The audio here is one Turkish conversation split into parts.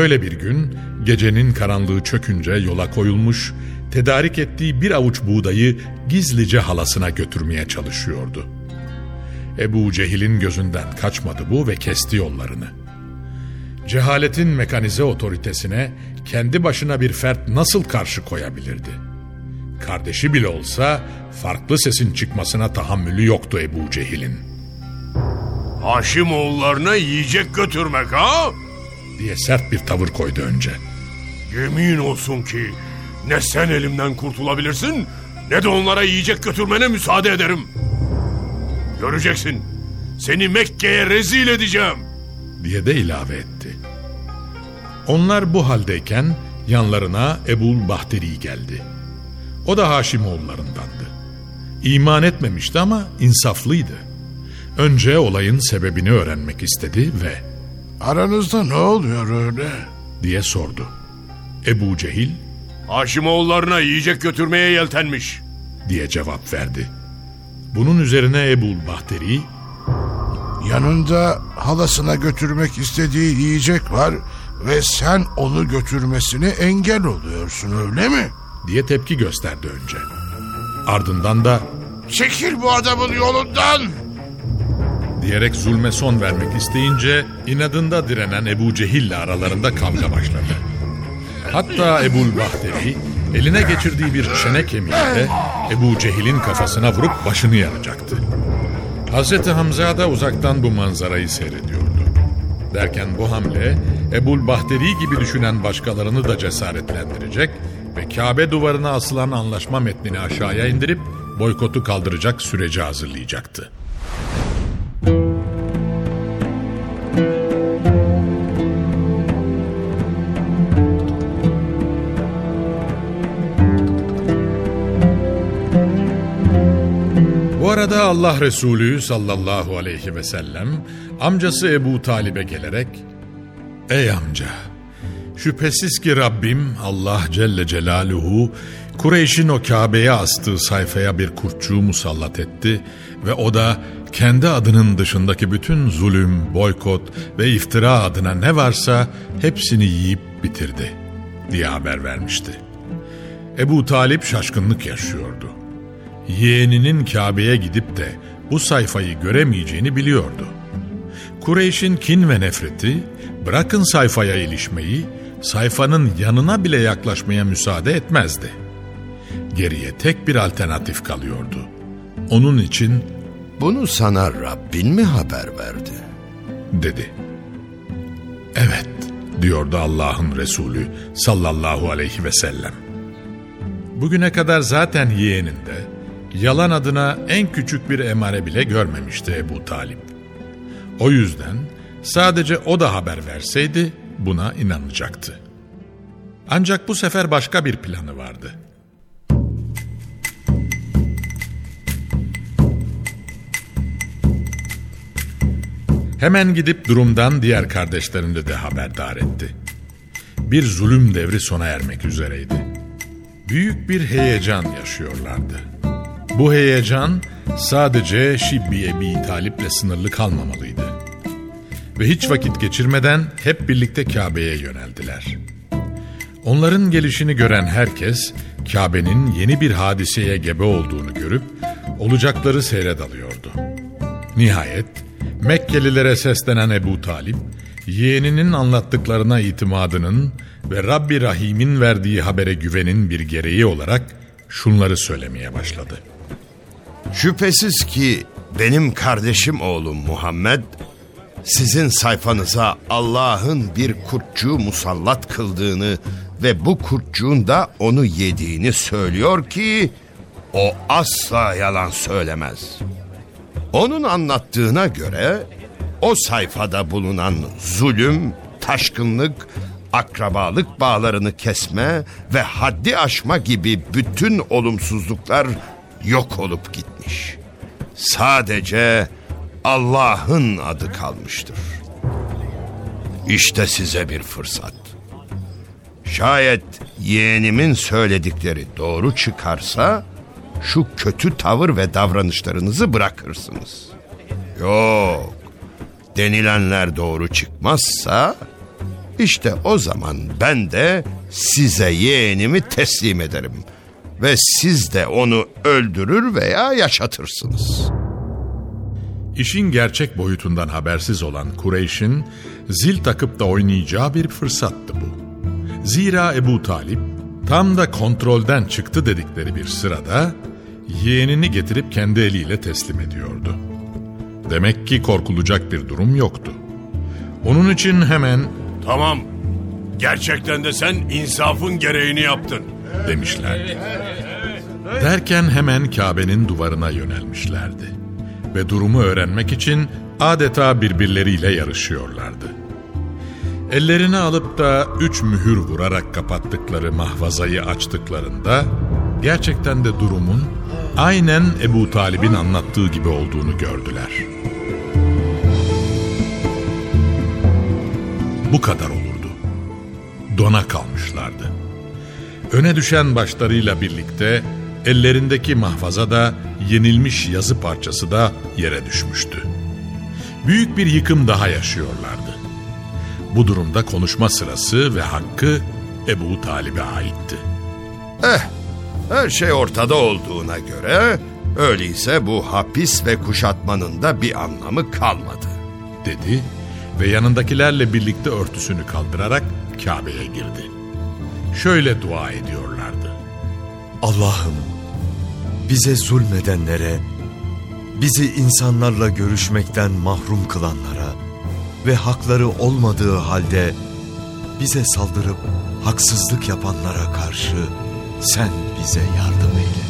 böyle bir gün gecenin karanlığı çökünce yola koyulmuş, tedarik ettiği bir avuç buğdayı gizlice halasına götürmeye çalışıyordu. Ebu Cehil'in gözünden kaçmadı bu ve kesti yollarını. Cehaletin mekanize otoritesine kendi başına bir fert nasıl karşı koyabilirdi? Kardeşi bile olsa farklı sesin çıkmasına tahammülü yoktu Ebu Cehil'in. Haşim oğullarına yiyecek götürmek ha? Diye sert bir tavır koydu önce. Yemin olsun ki ne sen elimden kurtulabilirsin ne de onlara yiyecek götürmene müsaade ederim. Göreceksin seni Mekke'ye rezil edeceğim. diye de ilave etti. Onlar bu haldeyken yanlarına Ebul Bahteri geldi. O da Haşimoğullarındandı. İman etmemişti ama insaflıydı. Önce olayın sebebini öğrenmek istedi ve Aranızda ne oluyor öyle? diye sordu. Ebu Cehil Haşim oğullarına yiyecek götürmeye yeltenmiş. diye cevap verdi. Bunun üzerine Ebul Bahteri Yanında halasına götürmek istediği yiyecek var ve sen onu götürmesine engel oluyorsun öyle mi? diye tepki gösterdi önce. Ardından da Çekil bu adamın yolundan! Diyerek zulme son vermek isteyince inadında direnen Ebu Cehil ile aralarında kavga başladı. Hatta Ebul Bahteri eline geçirdiği bir çene kemiğiyle Ebu Cehil'in kafasına vurup başını yaracaktı. Hazreti Hamza da uzaktan bu manzarayı seyrediyordu. Derken bu hamle Ebul Bahteri gibi düşünen başkalarını da cesaretlendirecek ve Kabe duvarına asılan anlaşma metnini aşağıya indirip boykotu kaldıracak süreci hazırlayacaktı. Bu arada Allah Resulü sallallahu aleyhi ve sellem amcası Ebu Talib'e gelerek Ey amca şüphesiz ki Rabbim Allah Celle Celaluhu Kureyş'in o Kabe'ye astığı sayfaya bir kurtçuğu musallat etti ve o da kendi adının dışındaki bütün zulüm, boykot ve iftira adına ne varsa hepsini yiyip bitirdi diye haber vermişti. Ebu Talip şaşkınlık yaşıyordu yeğeninin Kabe'ye gidip de bu sayfayı göremeyeceğini biliyordu. Kureyş'in kin ve nefreti bırakın sayfaya ilişmeyi, sayfanın yanına bile yaklaşmaya müsaade etmezdi. Geriye tek bir alternatif kalıyordu. Onun için Bunu sana Rabbin mi haber verdi? dedi. Evet diyordu Allah'ın Resulü sallallahu aleyhi ve sellem. Bugüne kadar zaten yeğeninde yalan adına en küçük bir emare bile görmemişti Ebu Talip. O yüzden sadece o da haber verseydi buna inanacaktı. Ancak bu sefer başka bir planı vardı. Hemen gidip durumdan diğer kardeşlerini de haberdar etti. Bir zulüm devri sona ermek üzereydi. Büyük bir heyecan yaşıyorlardı. Bu heyecan sadece Şibbi Ebi Talip'le sınırlı kalmamalıydı. Ve hiç vakit geçirmeden hep birlikte Kabe'ye yöneldiler. Onların gelişini gören herkes Kabe'nin yeni bir hadiseye gebe olduğunu görüp olacakları seyret alıyordu. Nihayet Mekkelilere seslenen Ebu Talip, yeğeninin anlattıklarına itimadının ve Rabbi Rahim'in verdiği habere güvenin bir gereği olarak şunları söylemeye başladı. Şüphesiz ki benim kardeşim oğlum Muhammed sizin sayfanıza Allah'ın bir kurtçuğu musallat kıldığını ve bu kurtçuğun da onu yediğini söylüyor ki o asla yalan söylemez. Onun anlattığına göre o sayfada bulunan zulüm, taşkınlık, akrabalık bağlarını kesme ve haddi aşma gibi bütün olumsuzluklar yok olup gitmiş. Sadece Allah'ın adı kalmıştır. İşte size bir fırsat. Şayet yeğenimin söyledikleri doğru çıkarsa şu kötü tavır ve davranışlarınızı bırakırsınız. Yok. Denilenler doğru çıkmazsa işte o zaman ben de size yeğenimi teslim ederim ve siz de onu öldürür veya yaşatırsınız. İşin gerçek boyutundan habersiz olan Kureyş'in zil takıp da oynayacağı bir fırsattı bu. Zira Ebu Talip tam da kontrolden çıktı dedikleri bir sırada yeğenini getirip kendi eliyle teslim ediyordu. Demek ki korkulacak bir durum yoktu. Onun için hemen Tamam. Gerçekten de sen insafın gereğini yaptın. Demişlerdi. Derken hemen Kabe'nin duvarına yönelmişlerdi. Ve durumu öğrenmek için adeta birbirleriyle yarışıyorlardı. Ellerini alıp da üç mühür vurarak kapattıkları mahvazayı açtıklarında gerçekten de durumun aynen Ebu Talib'in anlattığı gibi olduğunu gördüler. Bu kadar olurdu. Dona kalmışlardı. Öne düşen başlarıyla birlikte ellerindeki mahfaza da yenilmiş yazı parçası da yere düşmüştü. Büyük bir yıkım daha yaşıyorlardı. Bu durumda konuşma sırası ve hakkı Ebu Talib'e aitti. Eh, her şey ortada olduğuna göre öyleyse bu hapis ve kuşatmanın da bir anlamı kalmadı. dedi ve yanındakilerle birlikte örtüsünü kaldırarak Kabe'ye girdi. Şöyle dua ediyorlardı. Allah'ım bize zulmedenlere, bizi insanlarla görüşmekten mahrum kılanlara ve hakları olmadığı halde bize saldırıp haksızlık yapanlara karşı sen bize yardım eyle.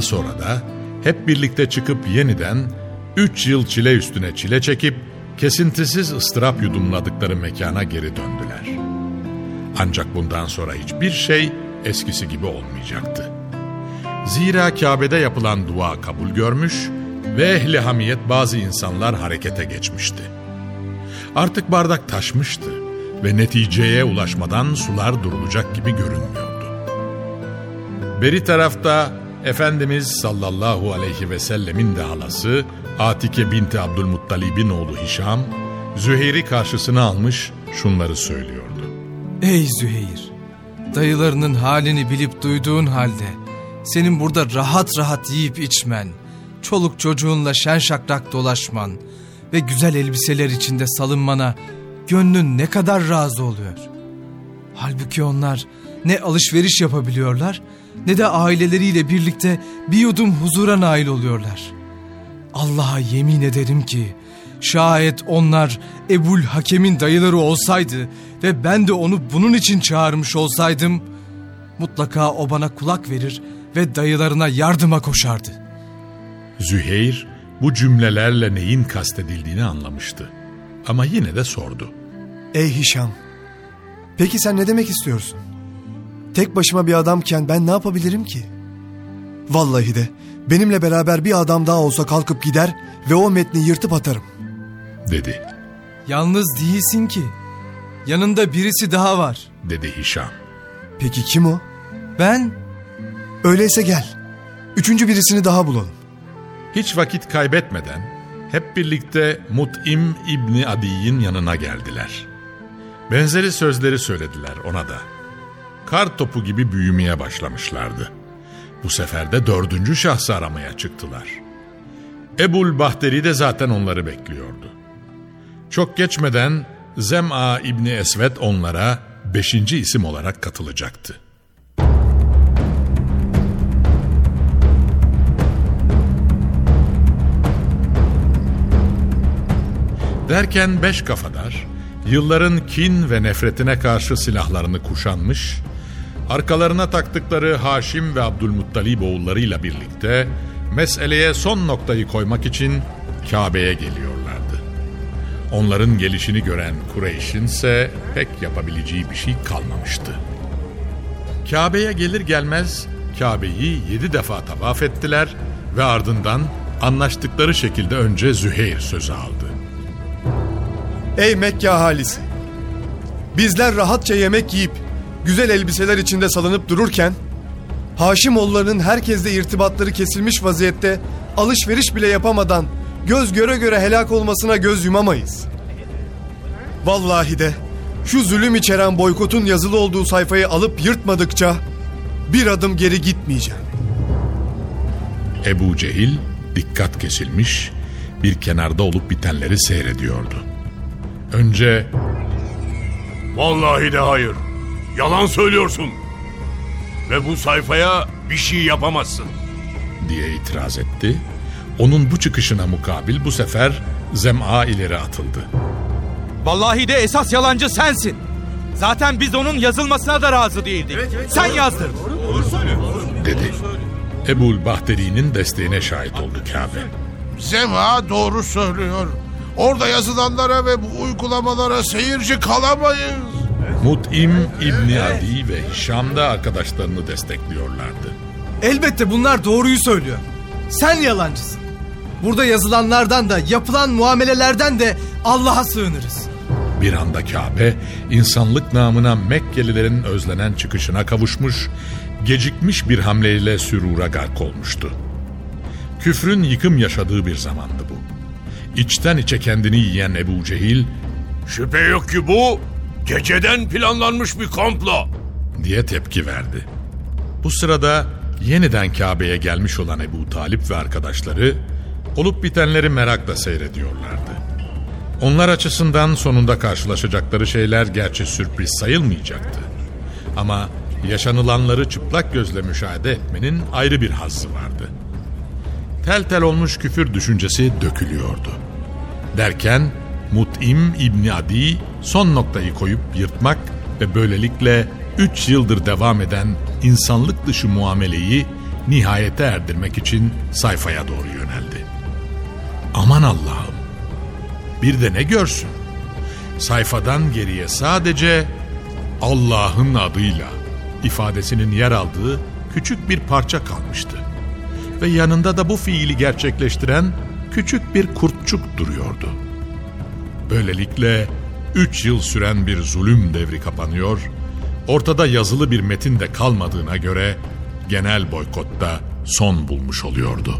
Daha sonra da hep birlikte çıkıp yeniden üç yıl çile üstüne çile çekip kesintisiz ıstırap yudumladıkları mekana geri döndüler. Ancak bundan sonra hiçbir şey eskisi gibi olmayacaktı. Zira Kabe'de yapılan dua kabul görmüş ve ehli hamiyet bazı insanlar harekete geçmişti. Artık bardak taşmıştı ve neticeye ulaşmadan sular durulacak gibi görünmüyordu. Beri tarafta Efendimiz sallallahu aleyhi ve sellemin de halası Atike binti Abdülmuttalib'in oğlu Hişam, Züheyr'i karşısına almış şunları söylüyordu. Ey Züheyr! Dayılarının halini bilip duyduğun halde senin burada rahat rahat yiyip içmen, çoluk çocuğunla şen şakrak dolaşman ve güzel elbiseler içinde salınmana gönlün ne kadar razı oluyor. Halbuki onlar ne alışveriş yapabiliyorlar ne de aileleriyle birlikte bir yudum huzura nail oluyorlar. Allah'a yemin ederim ki şayet onlar Ebul Hakem'in dayıları olsaydı ve ben de onu bunun için çağırmış olsaydım mutlaka o bana kulak verir ve dayılarına yardıma koşardı. Züheyr bu cümlelerle neyin kastedildiğini anlamıştı. Ama yine de sordu. Ey Hişam, Peki sen ne demek istiyorsun? Tek başıma bir adamken ben ne yapabilirim ki? Vallahi de benimle beraber bir adam daha olsa kalkıp gider ve o metni yırtıp atarım. dedi. Yalnız değilsin ki. Yanında birisi daha var. Dedi Hişam. Peki kim o? Ben Öyleyse gel. Üçüncü birisini daha bulalım. Hiç vakit kaybetmeden hep birlikte Mut'im İbni Adi'nin yanına geldiler. Benzeri sözleri söylediler ona da. Kar topu gibi büyümeye başlamışlardı. Bu sefer de dördüncü şahsı aramaya çıktılar. Ebul Bahteri de zaten onları bekliyordu. Çok geçmeden Zem'a İbni Esvet onlara beşinci isim olarak katılacaktı. Derken beş kafadar, yılların kin ve nefretine karşı silahlarını kuşanmış, arkalarına taktıkları Haşim ve Abdülmuttalib oğullarıyla birlikte meseleye son noktayı koymak için Kabe'ye geliyorlardı. Onların gelişini gören Kureyş'in ise pek yapabileceği bir şey kalmamıştı. Kabe'ye gelir gelmez Kabe'yi yedi defa tavaf ettiler ve ardından anlaştıkları şekilde önce Züheyr sözü aldı. Ey Mekke ahalisi! Bizler rahatça yemek yiyip güzel elbiseler içinde salınıp dururken Haşimoğullarının herkesle irtibatları kesilmiş vaziyette alışveriş bile yapamadan göz göre göre helak olmasına göz yumamayız. Vallahi de şu zulüm içeren boykotun yazılı olduğu sayfayı alıp yırtmadıkça bir adım geri gitmeyeceğim. Ebu Cehil dikkat kesilmiş bir kenarda olup bitenleri seyrediyordu. Önce Vallahi de hayır. Yalan söylüyorsun. Ve bu sayfaya bir şey yapamazsın. diye itiraz etti. Onun bu çıkışına mukabil bu sefer Zem'a ileri atıldı. Vallahi de esas yalancı sensin. Zaten biz onun yazılmasına da razı değildik. Sen yazdın. dedi. Ebul Bahteri'nin desteğine şahit oldu Kabe. Zema doğru söylüyor. Orada yazılanlara ve bu uygulamalara seyirci kalamayız. Mut'im İbni Adi ve Hişam da arkadaşlarını destekliyorlardı. elbette bunlar doğruyu söylüyor. Sen yalancısın. Burada yazılanlardan da yapılan muamelelerden de Allah'a sığınırız. Bir anda Kabe, insanlık namına Mekkelilerin özlenen çıkışına kavuşmuş, gecikmiş bir hamleyle sürura gark olmuştu. Küfrün yıkım yaşadığı bir zamandı bu. İçten içe kendini yiyen Ebu Cehil, Şüphe yok ki bu geceden planlanmış bir komplo. diye tepki verdi. Bu sırada yeniden Kabe'ye gelmiş olan Ebu Talip ve arkadaşları olup bitenleri merakla seyrediyorlardı. Onlar açısından sonunda karşılaşacakları şeyler gerçi sürpriz sayılmayacaktı. Ama yaşanılanları çıplak gözle müşahede etmenin ayrı bir hazzı vardı. Tel tel olmuş küfür düşüncesi dökülüyordu. Derken Mut'im İbni Adi son noktayı koyup yırtmak ve böylelikle 3 yıldır devam eden insanlık dışı muameleyi nihayete erdirmek için sayfaya doğru yöneldi. Aman Allah'ım! Bir de ne görsün? Sayfadan geriye sadece Allah'ın adıyla ifadesinin yer aldığı küçük bir parça kalmıştı. Ve yanında da bu fiili gerçekleştiren küçük bir kurtçuk duruyordu. Böylelikle üç yıl süren bir zulüm devri kapanıyor, ortada yazılı bir metin de kalmadığına göre genel boykotta son bulmuş oluyordu.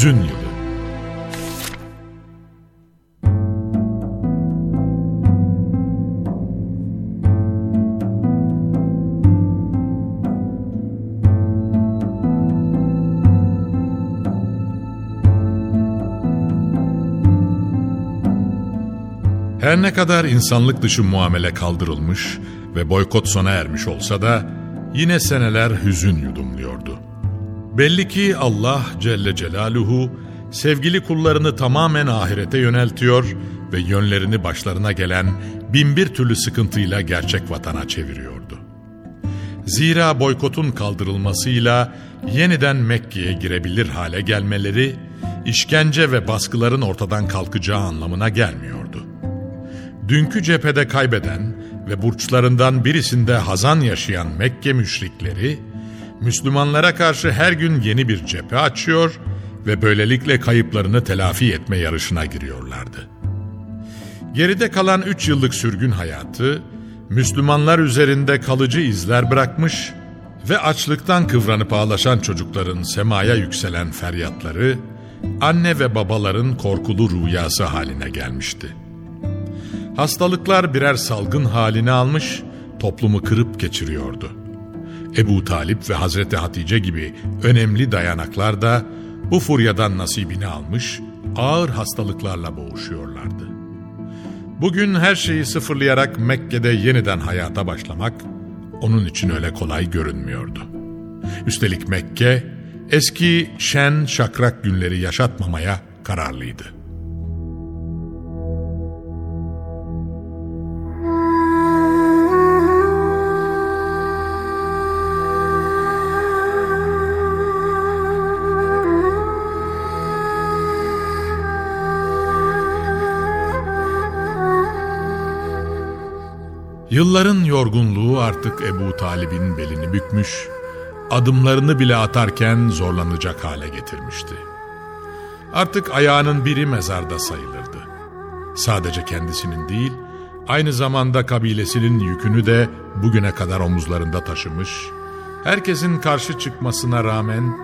Hüzün yılı. Her ne kadar insanlık dışı muamele kaldırılmış ve boykot sona ermiş olsa da yine seneler hüzün yudumluyordu. Belli ki Allah Celle Celaluhu sevgili kullarını tamamen ahirete yöneltiyor ve yönlerini başlarına gelen binbir türlü sıkıntıyla gerçek vatana çeviriyordu. Zira boykotun kaldırılmasıyla yeniden Mekke'ye girebilir hale gelmeleri, işkence ve baskıların ortadan kalkacağı anlamına gelmiyordu. Dünkü cephede kaybeden ve burçlarından birisinde hazan yaşayan Mekke müşrikleri, Müslümanlara karşı her gün yeni bir cephe açıyor ve böylelikle kayıplarını telafi etme yarışına giriyorlardı. Geride kalan üç yıllık sürgün hayatı, Müslümanlar üzerinde kalıcı izler bırakmış ve açlıktan kıvranıp ağlaşan çocukların semaya yükselen feryatları, anne ve babaların korkulu rüyası haline gelmişti. Hastalıklar birer salgın halini almış, toplumu kırıp geçiriyordu. Ebu Talip ve Hazreti Hatice gibi önemli dayanaklar da bu furyadan nasibini almış, ağır hastalıklarla boğuşuyorlardı. Bugün her şeyi sıfırlayarak Mekke'de yeniden hayata başlamak onun için öyle kolay görünmüyordu. Üstelik Mekke eski şen şakrak günleri yaşatmamaya kararlıydı. Yılların yorgunluğu artık Ebu Talib'in belini bükmüş, adımlarını bile atarken zorlanacak hale getirmişti. Artık ayağının biri mezarda sayılırdı. Sadece kendisinin değil, aynı zamanda kabilesinin yükünü de bugüne kadar omuzlarında taşımış, herkesin karşı çıkmasına rağmen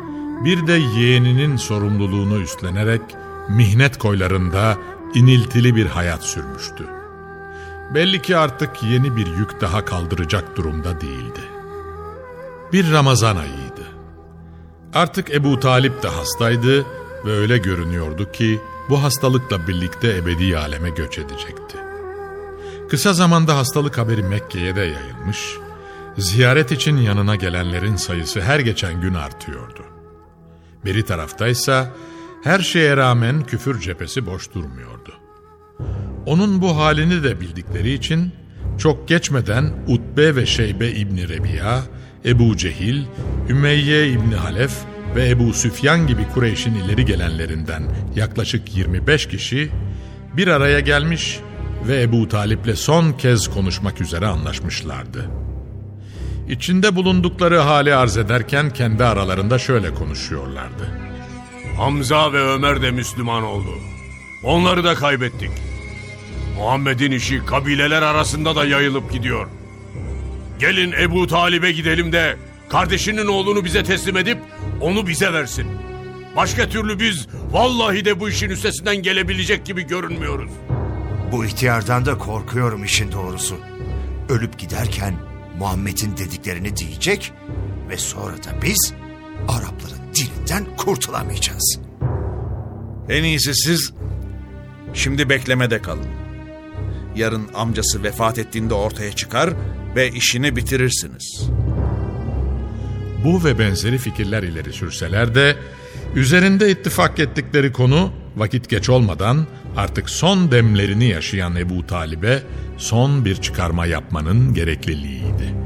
bir de yeğeninin sorumluluğunu üstlenerek mihnet koylarında iniltili bir hayat sürmüştü. Belli ki artık yeni bir yük daha kaldıracak durumda değildi. Bir Ramazan ayıydı. Artık Ebu Talip de hastaydı ve öyle görünüyordu ki bu hastalıkla birlikte ebedi aleme göç edecekti. Kısa zamanda hastalık haberi Mekke'ye de yayılmış, ziyaret için yanına gelenlerin sayısı her geçen gün artıyordu. Biri taraftaysa her şeye rağmen küfür cephesi boş durmuyordu. Onun bu halini de bildikleri için çok geçmeden Utbe ve Şeybe İbni Rebiya, Ebu Cehil, Ümeyye İbni Halef ve Ebu Süfyan gibi Kureyş'in ileri gelenlerinden yaklaşık 25 kişi bir araya gelmiş ve Ebu Talip'le son kez konuşmak üzere anlaşmışlardı. İçinde bulundukları hali arz ederken kendi aralarında şöyle konuşuyorlardı. Hamza ve Ömer de Müslüman oldu. Onları da kaybettik. Muhammed'in işi kabileler arasında da yayılıp gidiyor. Gelin Ebu Talib'e gidelim de kardeşinin oğlunu bize teslim edip onu bize versin. Başka türlü biz vallahi de bu işin üstesinden gelebilecek gibi görünmüyoruz. Bu ihtiyardan da korkuyorum işin doğrusu. Ölüp giderken Muhammed'in dediklerini diyecek ve sonra da biz Arapların dilinden kurtulamayacağız. En iyisi siz şimdi beklemede kalın. Yarın amcası vefat ettiğinde ortaya çıkar ve işini bitirirsiniz. Bu ve benzeri fikirler ileri sürseler de üzerinde ittifak ettikleri konu vakit geç olmadan artık son demlerini yaşayan Ebu Talib'e son bir çıkarma yapmanın gerekliliğiydi.